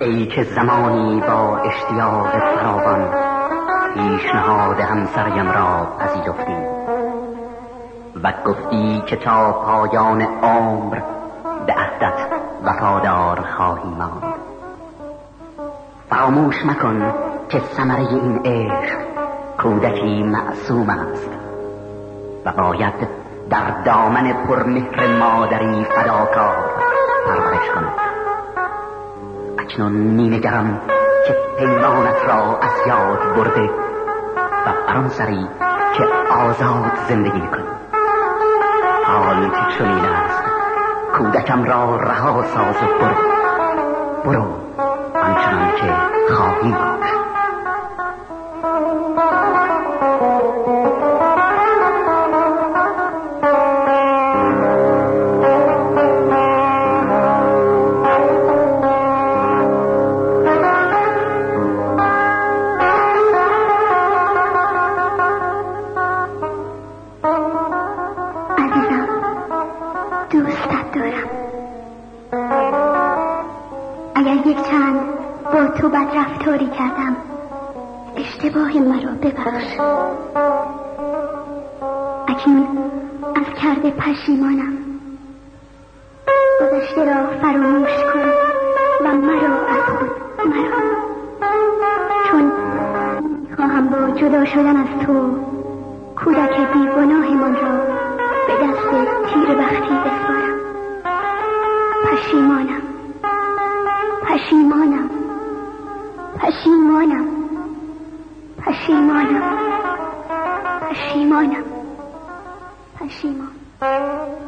ای که زمانی با اشتیاق فراوان پیشنهاد همسریم را پذیرفتی. و گفتی که تا پایان عمر به عهدت وفادار خواهی ماند. فراموش مکن که ثمره این عشق کودکی معصوم است و باید در دامن پرمهر مادری فداکار پرورش کند. اکنون مینگرم که پیمانت را از یاد برده و بران سری که آزاد زندگی کنی حال که چنین است کودکم را رها ساز برو برو آنچنان که خواهی پشیمانم. گذشته را فراموش کن و مرا از خود مرا. چون می‌خواهم با جدا شدن از تو کودک بیگناهمان را به دست تیر بختی بسپارم. پشیمانم. پشیمانم. پشیمانم. پشیمانم. پشیمانم. پشیمان Oh.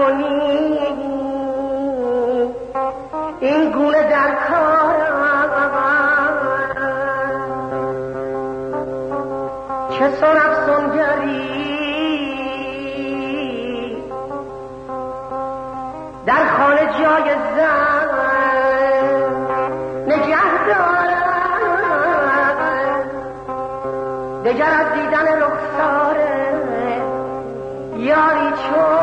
می‌کنی این گونه در کار چه سر افسونگری در خانه جای زن نگه دارد دگر از دیدن رخساره یاری چون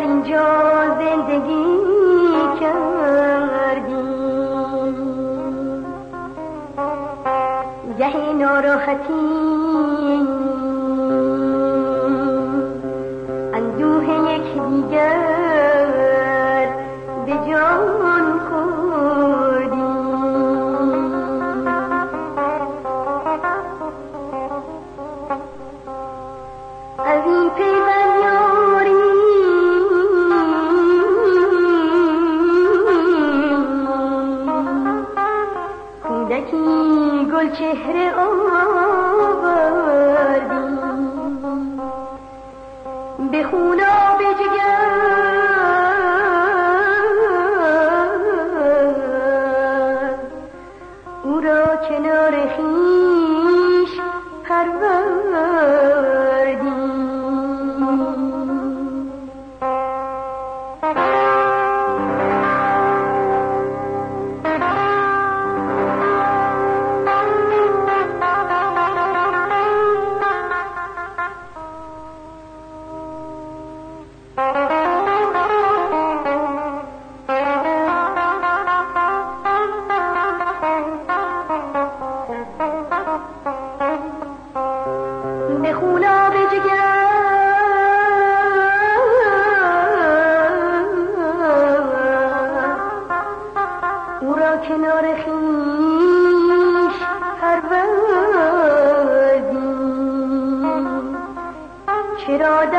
در اینجا زندگی کردیم گه ناراحتی شدم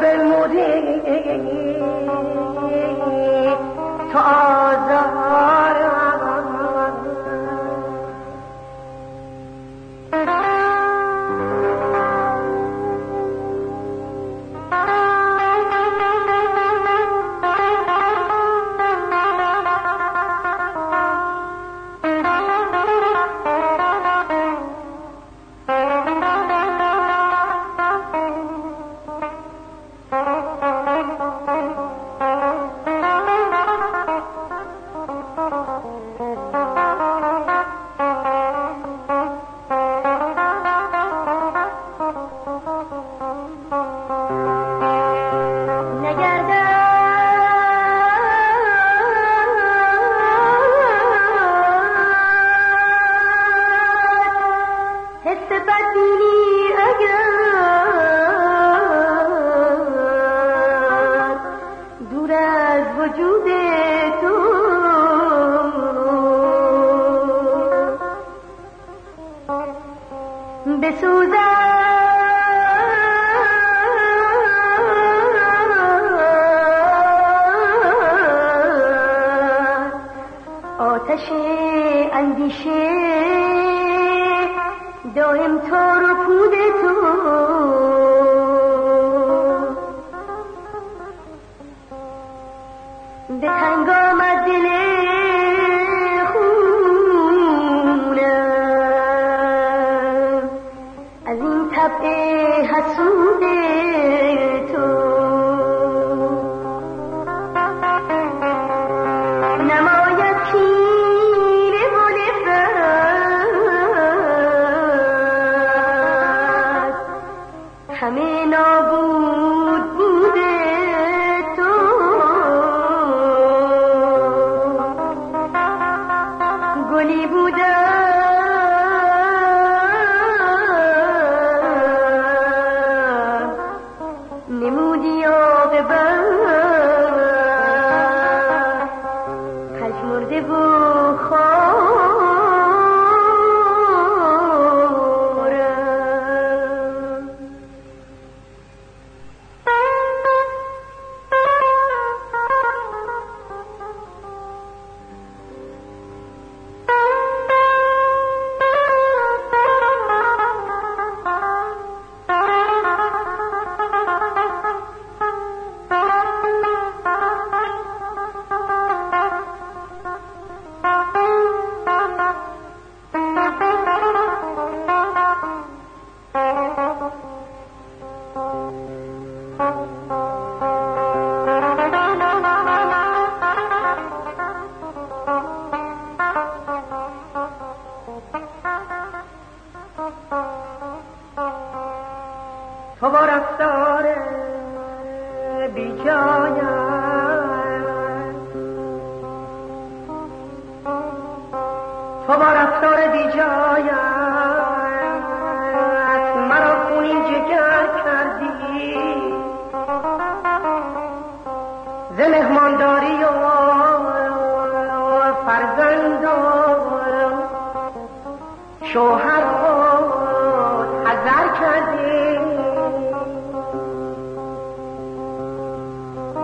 del Modi இந்த சூதா Oh.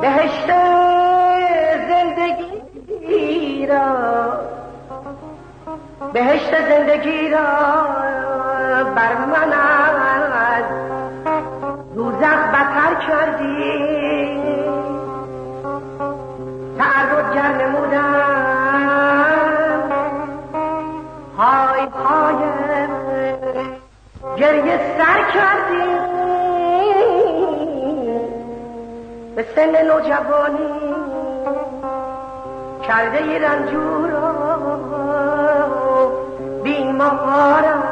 بهشت زندگی را. بهشت زندگی را بر من از دوزخ بتر کردی. تعرض جر نمودم های های گریه سر کردی. به سن نوجوانی کرده ی رنجورا بیمارم.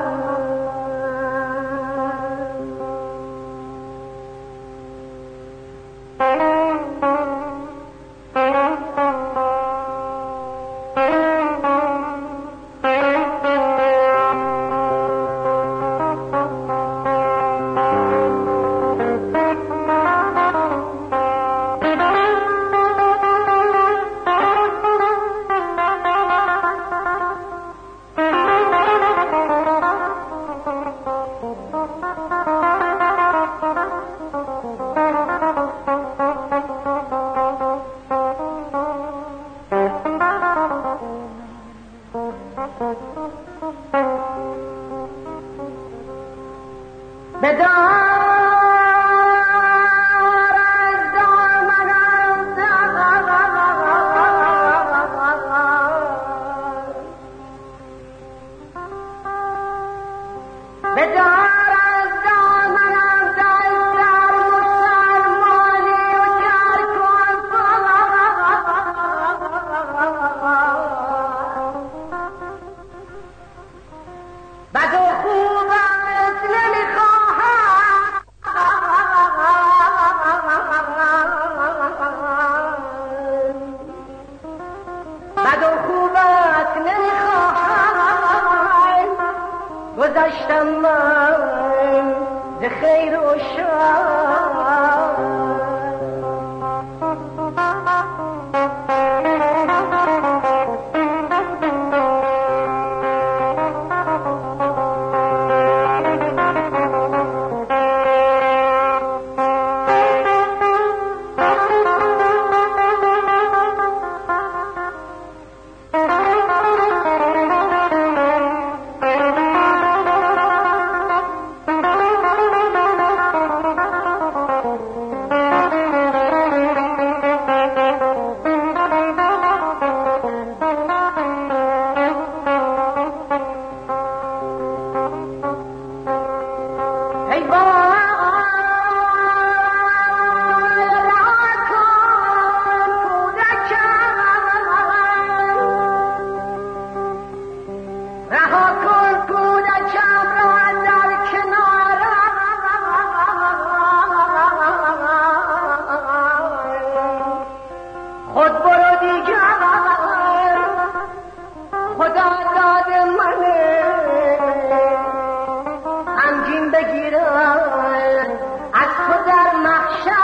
بگیرم از تو در محشر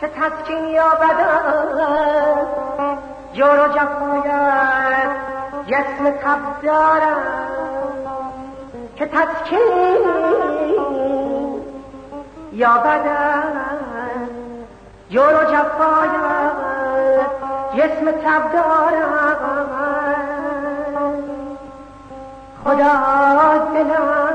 که تسکین یابدم جور و جفایت جسم تب دارم که تسکین یابدم جور و جفایت جسم تب دارم خدا دلم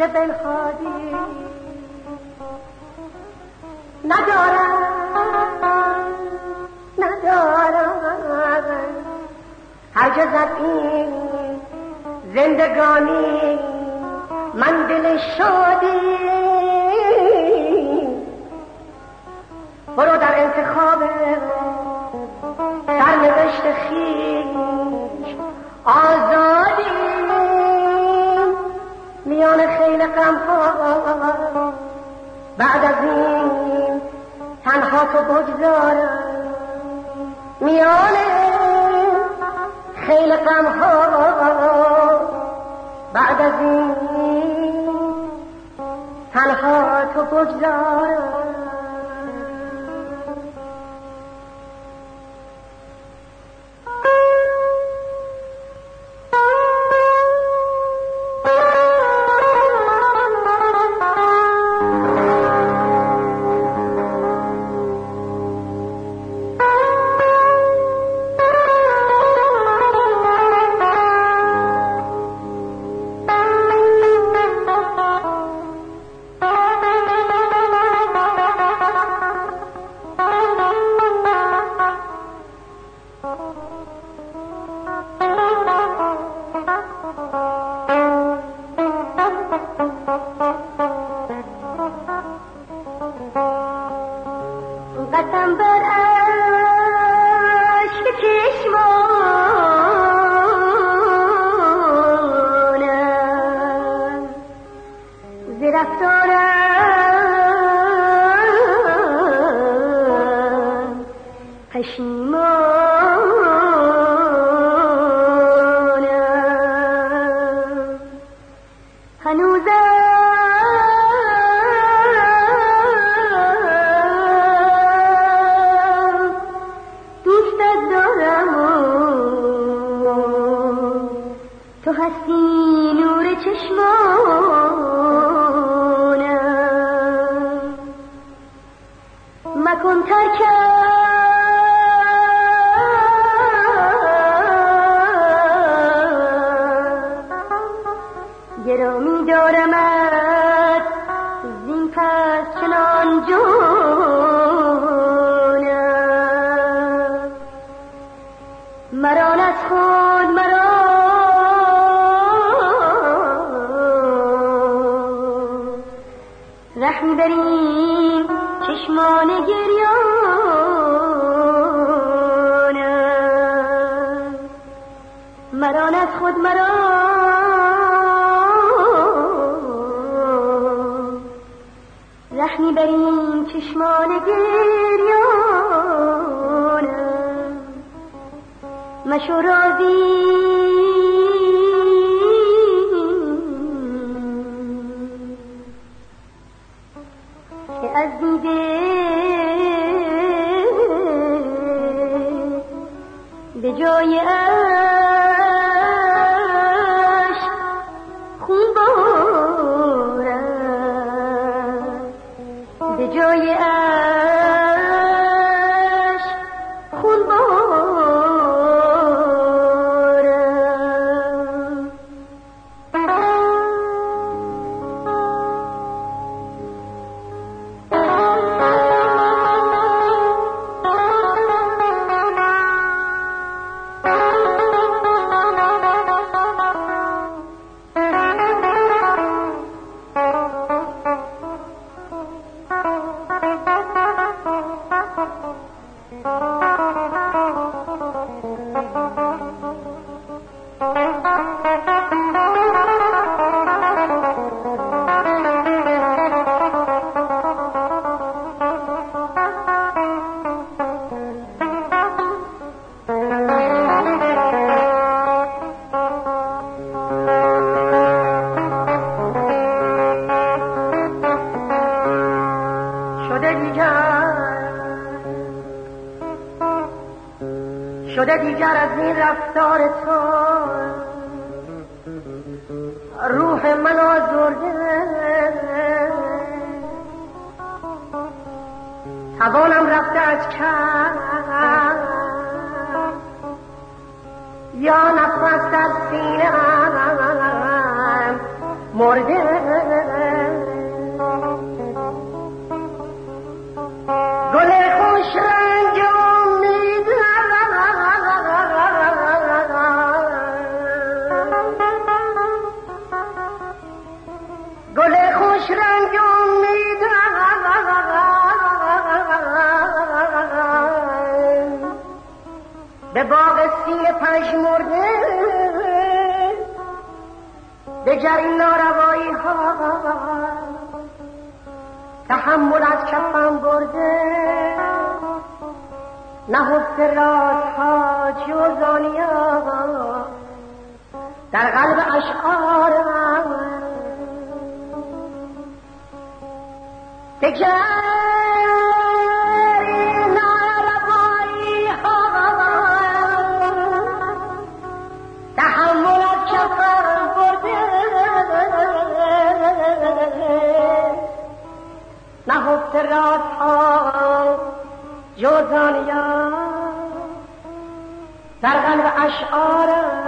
چه بنهادی ندارم ندارم. هرگز از این زندگانی من دل شادی. برو در انتخاب سرنوشت خیش. آزادی میان خیل غم بعد از این تنها تو بگذارم میان خیل غم ها بعد از این تنها تو بگذارم مسجد دیگر از این رفتار تو. روح من آزرده. توانم رفته از کم یا نفس در سینه مرده. دگر این ناروایی ها. تحمل از کفم برده. نهفت راز ها جزانیا در قلب اشعار من. دگر در